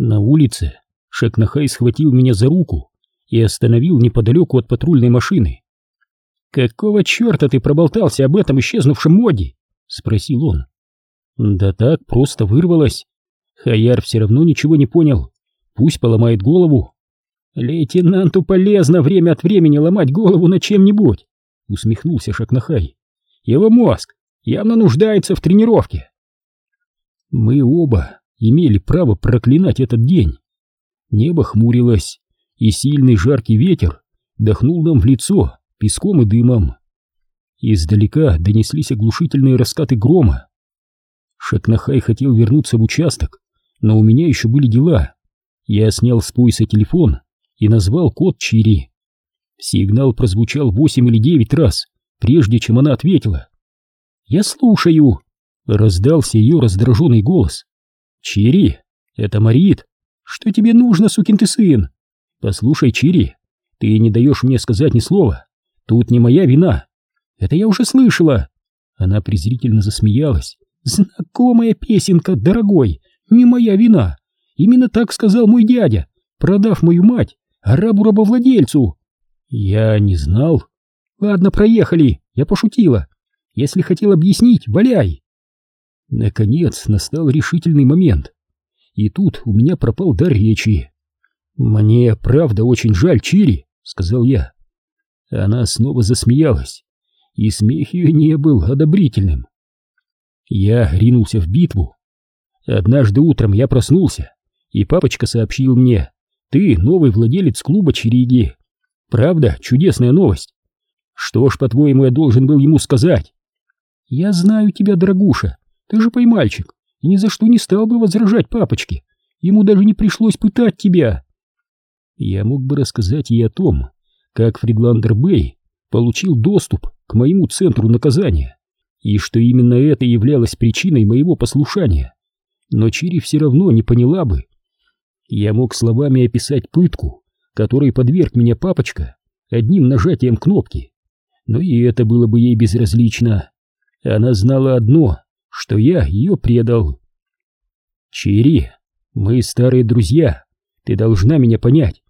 На улице Шекнахай схватил меня за руку и остановил неподалеку от патрульной машины. «Какого черта ты проболтался об этом исчезнувшем моде?» — спросил он. «Да так, просто вырвалось. Хаяр все равно ничего не понял. Пусть поломает голову». «Лейтенанту полезно время от времени ломать голову на чем-нибудь», — усмехнулся Шакнахай. «Его мозг явно нуждается в тренировке». Мы оба имели право проклинать этот день. Небо хмурилось, и сильный жаркий ветер дохнул нам в лицо песком и дымом. Издалека донеслись оглушительные раскаты грома. Шакнахай хотел вернуться в участок, но у меня еще были дела. Я снял с пояса телефон и назвал код Чири. Сигнал прозвучал восемь или девять раз, прежде чем она ответила. «Я слушаю!» — раздался ее раздраженный голос. «Чири, это Марит. Что тебе нужно, сукин ты сын? Послушай, Чири, ты не даешь мне сказать ни слова. Тут не моя вина. Это я уже слышала!» Она презрительно засмеялась. «Знакомая песенка, дорогой, не моя вина. Именно так сказал мой дядя, продав мою мать арабу-рабовладельцу. Я не знал. Ладно, проехали, я пошутила. Если хотел объяснить, валяй. Наконец настал решительный момент. И тут у меня пропал дар речи. «Мне правда очень жаль Чири», — сказал я. Она снова засмеялась, и смех ее не был одобрительным. Я ринулся в битву. Однажды утром я проснулся, и папочка сообщил мне, ты новый владелец клуба Череги. Правда, чудесная новость. Что ж, по-твоему, я должен был ему сказать? Я знаю тебя, дорогуша, ты же поймальчик, и ни за что не стал бы возражать папочке. Ему даже не пришлось пытать тебя. Я мог бы рассказать ей о том, как Фридландер Бэй получил доступ к моему центру наказания, и что именно это являлось причиной моего послушания. Но Чири все равно не поняла бы, я мог словами описать пытку, которой подверг меня папочка одним нажатием кнопки. Но и это было бы ей безразлично. Она знала одно, что я ее предал. Чири, мы старые друзья, ты должна меня понять.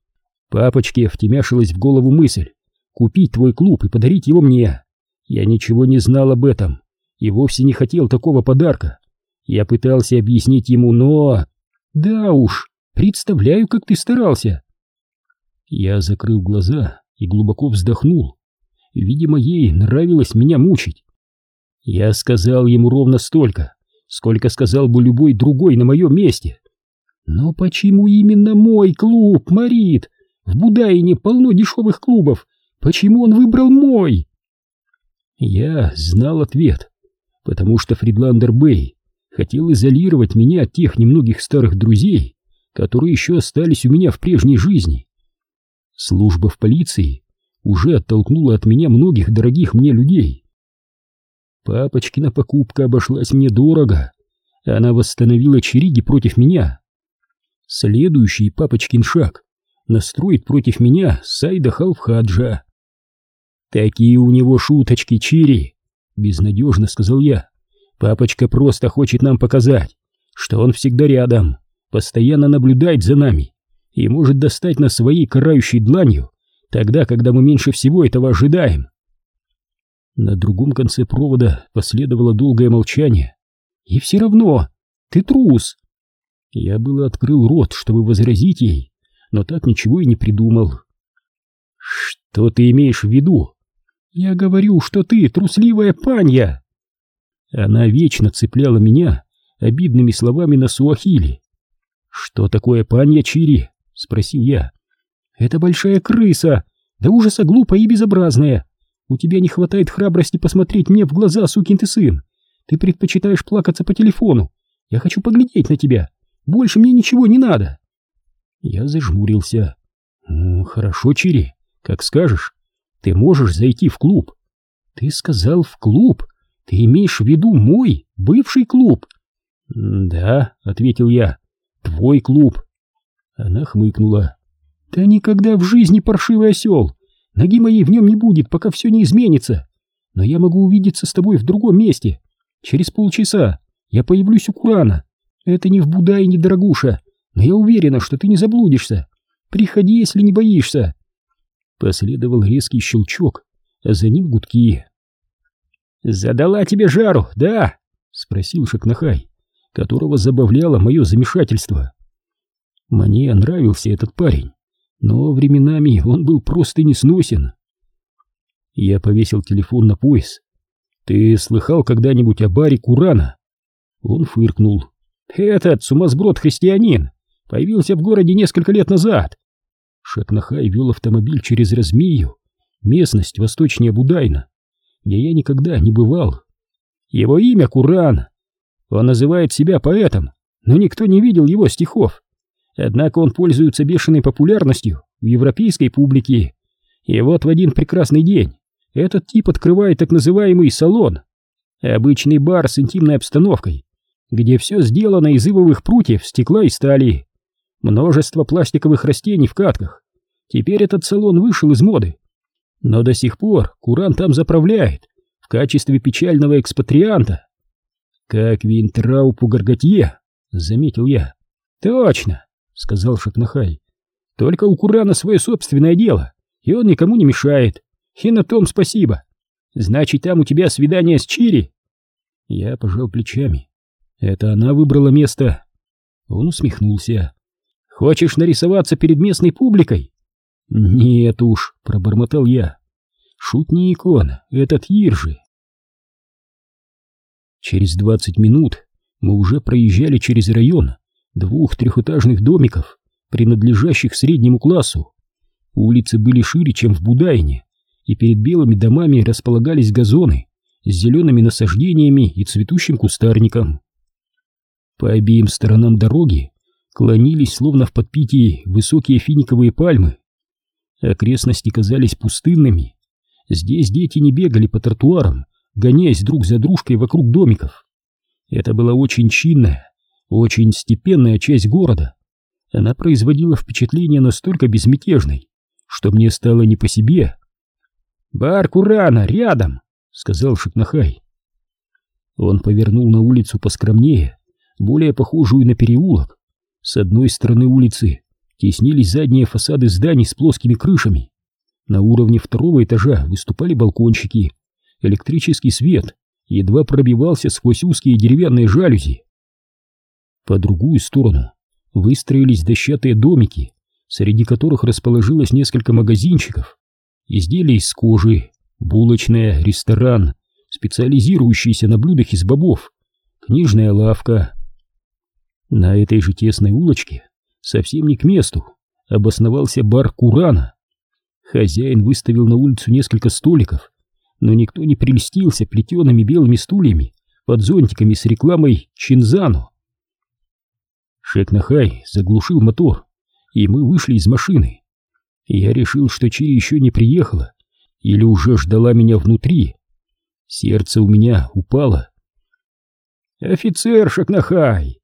Папочке втемяшилась в голову мысль купить твой клуб и подарить его мне. Я ничего не знал об этом и вовсе не хотел такого подарка. Я пытался объяснить ему, но... Да уж, Представляю, как ты старался. Я закрыл глаза и глубоко вздохнул. Видимо, ей нравилось меня мучить. Я сказал ему ровно столько, сколько сказал бы любой другой на моем месте. Но почему именно мой клуб, Марит? В Будаине полно дешевых клубов. Почему он выбрал мой? Я знал ответ, потому что Фридландер Бэй хотел изолировать меня от тех немногих старых друзей, которые еще остались у меня в прежней жизни. Служба в полиции уже оттолкнула от меня многих дорогих мне людей. Папочкина покупка обошлась мне дорого. Она восстановила чериги против меня. Следующий папочкин шаг настроит против меня Сайда Халфхаджа. «Такие у него шуточки, Чири!» — безнадежно сказал я. «Папочка просто хочет нам показать, что он всегда рядом, постоянно наблюдает за нами и может достать нас своей карающей дланью тогда, когда мы меньше всего этого ожидаем. На другом конце провода последовало долгое молчание. И все равно, ты трус. Я было открыл рот, чтобы возразить ей, но так ничего и не придумал. Что ты имеешь в виду? Я говорю, что ты трусливая панья. Она вечно цепляла меня обидными словами на суахили, «Что такое панья Чири?» — спросил я. «Это большая крыса, да ужаса глупая и безобразная. У тебя не хватает храбрости посмотреть мне в глаза, сукин ты сын. Ты предпочитаешь плакаться по телефону. Я хочу поглядеть на тебя. Больше мне ничего не надо». Я зажмурился. «Ну, хорошо, Чири, как скажешь. Ты можешь зайти в клуб». «Ты сказал в клуб? Ты имеешь в виду мой бывший клуб?» «Да», — ответил я. Твой клуб. Она хмыкнула. Да никогда в жизни паршивый осел. Ноги моей в нем не будет, пока все не изменится. Но я могу увидеться с тобой в другом месте. Через полчаса я появлюсь у Курана. Это не в Будае, не дорогуша, но я уверена, что ты не заблудишься. Приходи, если не боишься. Последовал резкий щелчок, а за ним гудки. «Задала тебе жару, да?» — спросил Шакнахай, которого забавляло мое замешательство. Мне нравился этот парень, но временами он был просто несносен. Я повесил телефон на пояс. «Ты слыхал когда-нибудь о баре Курана?» Он фыркнул. «Этот сумасброд-христианин появился в городе несколько лет назад. Шатнахай вел автомобиль через Размию, местность восточнее Будайна, где я никогда не бывал. Его имя Куран. Он называет себя поэтом, но никто не видел его стихов. Однако он пользуется бешеной популярностью в европейской публике. И вот в один прекрасный день этот тип открывает так называемый салон. Обычный бар с интимной обстановкой, где все сделано из ивовых прутьев, стекла и стали. Множество пластиковых растений в катках. Теперь этот салон вышел из моды. Но до сих пор Куран там заправляет в качестве печального экспатрианта. Как Винтраупу Гарготье, заметил я. Точно, сказал Шатнахай. Только у Курана свое собственное дело, и он никому не мешает. И на том спасибо. Значит, там у тебя свидание с Чири? Я пожал плечами. Это она выбрала место. Он усмехнулся. Хочешь нарисоваться перед местной публикой? Нет уж, пробормотал я. Шутник он, этот Иржи. Через двадцать минут мы уже проезжали через район двух трехэтажных домиков, принадлежащих среднему классу. Улицы были шире, чем в Будайне, и перед белыми домами располагались газоны с зелеными насаждениями и цветущим кустарником. По обеим сторонам дороги клонились, словно в подпитии, высокие финиковые пальмы. Окрестности казались пустынными. Здесь дети не бегали по тротуарам, гоняясь друг за дружкой вокруг домиков. Это была очень чинная, очень степенная часть города. Она производила впечатление настолько безмятежной, что мне стало не по себе. «Бар Курана, рядом!» — сказал Шикнахай. Он повернул на улицу поскромнее, более похожую на переулок, с одной стороны улицы теснились задние фасады зданий с плоскими крышами. На уровне второго этажа выступали балкончики. Электрический свет едва пробивался сквозь узкие деревянные жалюзи. По другую сторону выстроились дощатые домики, среди которых расположилось несколько магазинчиков. Изделия из кожи, булочная, ресторан, специализирующийся на блюдах из бобов, книжная лавка, на этой же тесной улочке, совсем не к месту, обосновался бар Курана. Хозяин выставил на улицу несколько столиков, но никто не прельстился плетеными белыми стульями под зонтиками с рекламой Чинзану. Шекнахай заглушил мотор, и мы вышли из машины. Я решил, что Чири еще не приехала или уже ждала меня внутри. Сердце у меня упало. «Офицер Шакнахай!»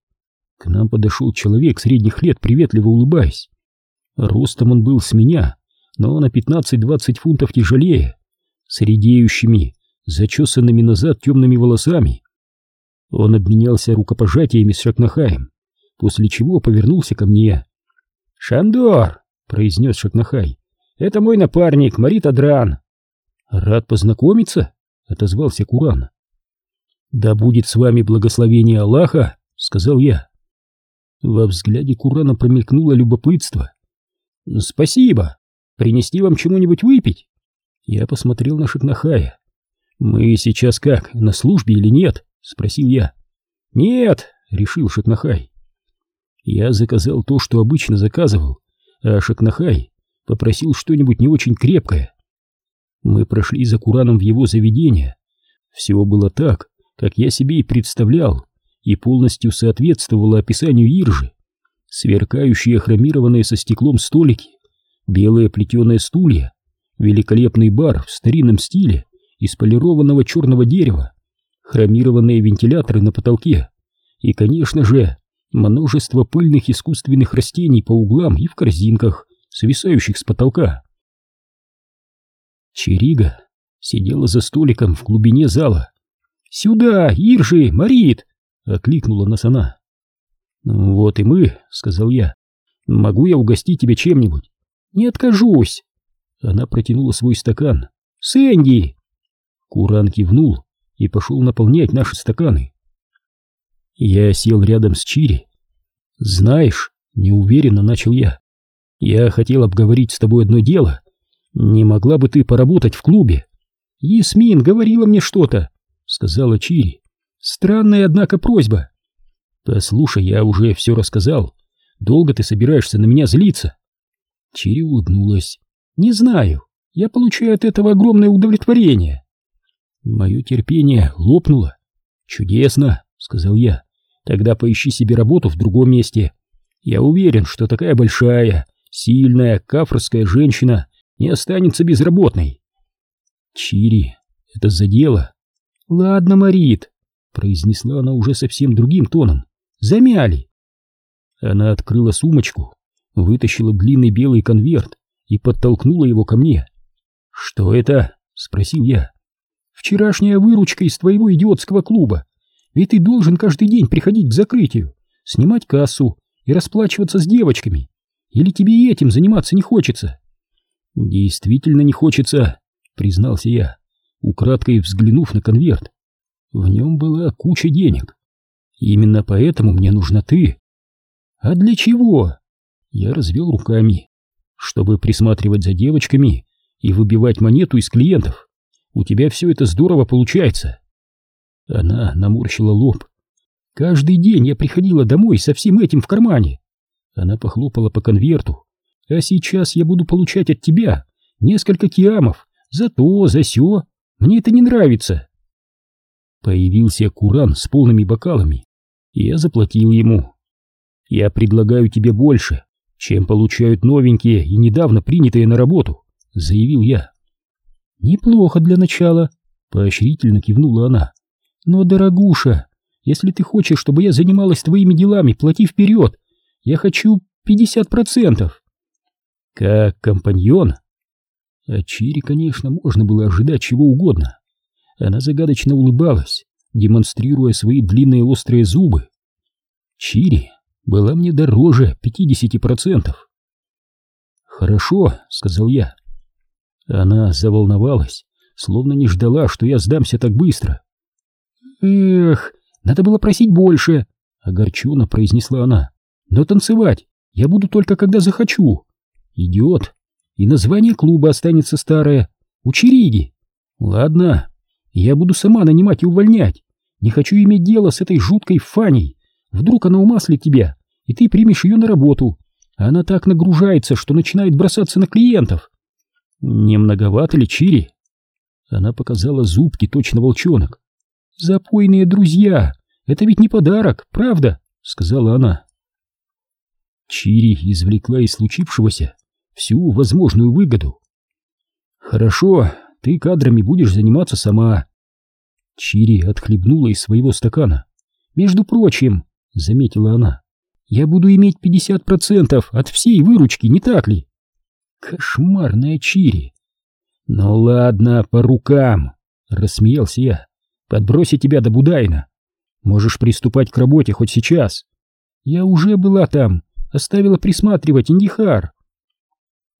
К нам подошел человек средних лет, приветливо улыбаясь. Ростом он был с меня, но на 15-20 фунтов тяжелее, с редеющими, зачесанными назад темными волосами. Он обменялся рукопожатиями с Шакнахаем, после чего повернулся ко мне. «Шандор!» — произнес Шакнахай. «Это мой напарник, Марит Адран». «Рад познакомиться?» — отозвался Куран. «Да будет с вами благословение Аллаха», — сказал я. Во взгляде Курана промелькнуло любопытство. «Спасибо! Принести вам чему-нибудь выпить?» Я посмотрел на Шикнахая. «Мы сейчас как, на службе или нет?» — спросил я. «Нет!» — решил Шикнахай. Я заказал то, что обычно заказывал, а Шикнахай попросил что-нибудь не очень крепкое. Мы прошли за Кураном в его заведение. Все было так, как я себе и представлял и полностью соответствовала описанию Иржи. Сверкающие хромированные со стеклом столики, белые плетеные стулья, великолепный бар в старинном стиле из полированного черного дерева, хромированные вентиляторы на потолке и, конечно же, множество пыльных искусственных растений по углам и в корзинках, свисающих с потолка. Черига сидела за столиком в глубине зала. «Сюда, Иржи, Марит!» — окликнула нас она. «Ну «Вот и мы», — сказал я. «Могу я угостить тебя чем-нибудь?» «Не откажусь!» Она протянула свой стакан. «Сэнди!» Куран кивнул и пошел наполнять наши стаканы. Я сел рядом с Чири. «Знаешь», — неуверенно начал я, — «я хотел обговорить с тобой одно дело. Не могла бы ты поработать в клубе?» «Ясмин говорила мне что-то», — сказала Чири. «Странная, однако, просьба». «Послушай, я уже все рассказал. Долго ты собираешься на меня злиться?» Чири улыбнулась. «Не знаю. Я получаю от этого огромное удовлетворение». Мое терпение лопнуло. «Чудесно», — сказал я. «Тогда поищи себе работу в другом месте. Я уверен, что такая большая, сильная, кафрская женщина не останется безработной». «Чири, это за дело». «Ладно, Марит», — произнесла она уже совсем другим тоном. «Замяли». Она открыла сумочку, вытащила длинный белый конверт и подтолкнула его ко мне. «Что это?» — спросил я. «Вчерашняя выручка из твоего идиотского клуба. Ведь ты должен каждый день приходить к закрытию, снимать кассу и расплачиваться с девочками. Или тебе и этим заниматься не хочется?» «Действительно не хочется», — признался я, украдкой взглянув на конверт. В нем была куча денег. Именно поэтому мне нужна ты. А для чего? Я развел руками. Чтобы присматривать за девочками и выбивать монету из клиентов. У тебя все это здорово получается. Она наморщила лоб. Каждый день я приходила домой со всем этим в кармане. Она похлопала по конверту. А сейчас я буду получать от тебя несколько киамов за то, за сё. Мне это не нравится. Появился Куран с полными бокалами, и я заплатил ему. Я предлагаю тебе больше, чем получают новенькие и недавно принятые на работу, заявил я. Неплохо для начала, поощрительно кивнула она. Но, дорогуша, если ты хочешь, чтобы я занималась твоими делами, плати вперед. Я хочу пятьдесят процентов. Как компаньон? От Чири, конечно, можно было ожидать чего угодно. Она загадочно улыбалась, демонстрируя свои длинные острые зубы. Чири была мне дороже пятидесяти процентов. «Хорошо», — сказал я. Она заволновалась, словно не ждала, что я сдамся так быстро. «Эх, надо было просить больше», — огорченно произнесла она. «Но танцевать я буду только когда захочу. Идет. И название клуба останется старое. Учериги. Ладно, я буду сама нанимать и увольнять. Не хочу иметь дело с этой жуткой Фаней. Вдруг она умаслит тебя, и ты примешь ее на работу. Она так нагружается, что начинает бросаться на клиентов. Не многовато ли Чири? Она показала зубки, точно волчонок. Запойные друзья, это ведь не подарок, правда? Сказала она. Чири извлекла из случившегося всю возможную выгоду. Хорошо, ты кадрами будешь заниматься сама. Чири отхлебнула из своего стакана. Между прочим, заметила она, я буду иметь пятьдесят процентов от всей выручки, не так ли? Кошмарная Чири. Ну ладно, по рукам, рассмеялся я. Подбросить тебя до Будайна. Можешь приступать к работе хоть сейчас. Я уже была там, оставила присматривать Индихар.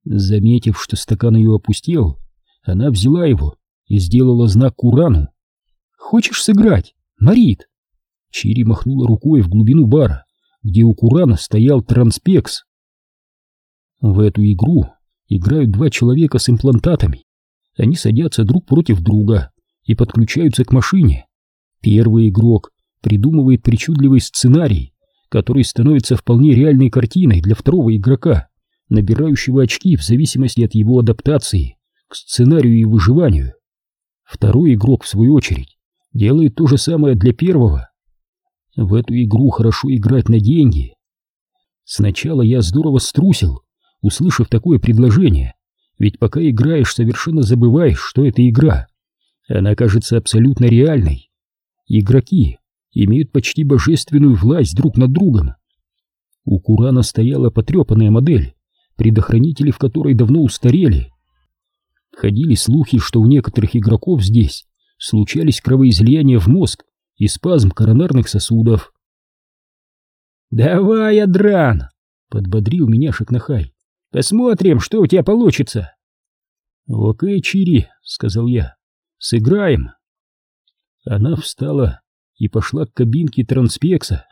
Заметив, что стакан ее опустел, она взяла его и сделала знак Курану. «Хочешь сыграть, Марит?» Чири махнула рукой в глубину бара, где у Курана стоял транспекс. В эту игру играют два человека с имплантатами. Они садятся друг против друга и подключаются к машине. Первый игрок придумывает причудливый сценарий, который становится вполне реальной картиной для второго игрока, набирающего очки в зависимости от его адаптации к сценарию и выживанию. Второй игрок, в свою очередь, делает то же самое для первого. В эту игру хорошо играть на деньги. Сначала я здорово струсил, услышав такое предложение, ведь пока играешь, совершенно забываешь, что это игра. Она кажется абсолютно реальной. Игроки имеют почти божественную власть друг над другом. У Курана стояла потрепанная модель, предохранители в которой давно устарели. Ходили слухи, что у некоторых игроков здесь случались кровоизлияния в мозг и спазм коронарных сосудов. «Давай, Адран!» — подбодрил меня Шакнахай. «Посмотрим, что у тебя получится!» «Окей, Чири», — сказал я, — «сыграем». Она встала и пошла к кабинке транспекса.